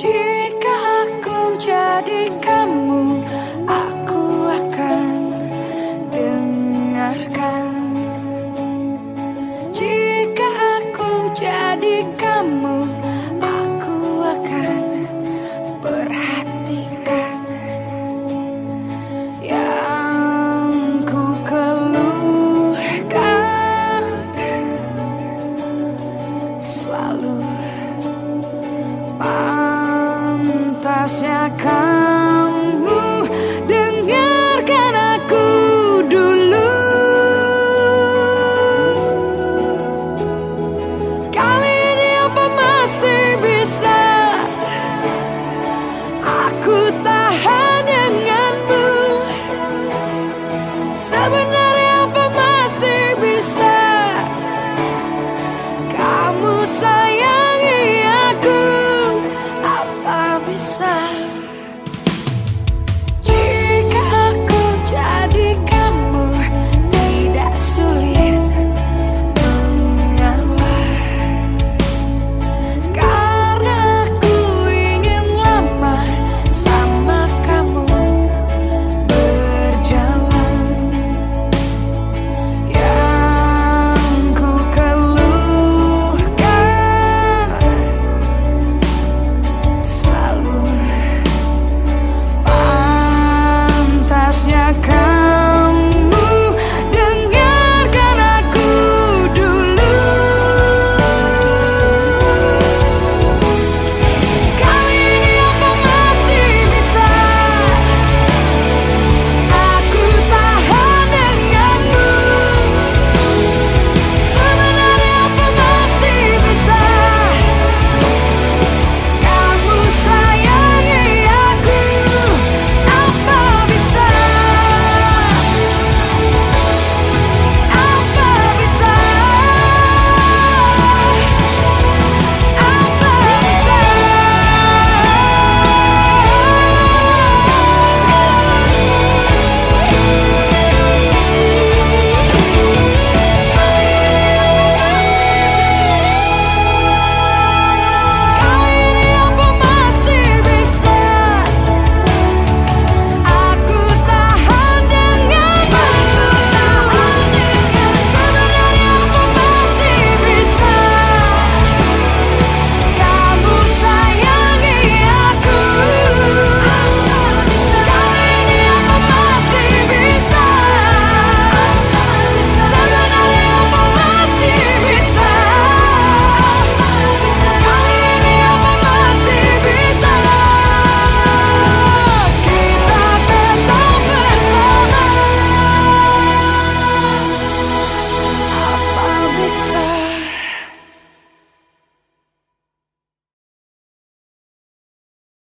jika aku jadikan passion come. 在。